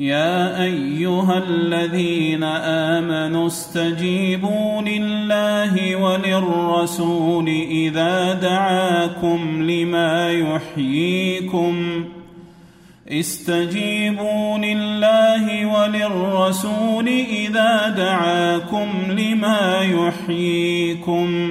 يا أيها الذين آمنوا استجيبوا لله وللرسول إذا دعاكم لما يحييكم. استجيبوا لله وللرسول إذا دعاكم لما يحييكم.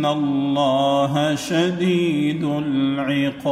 ان الله شديد العقاب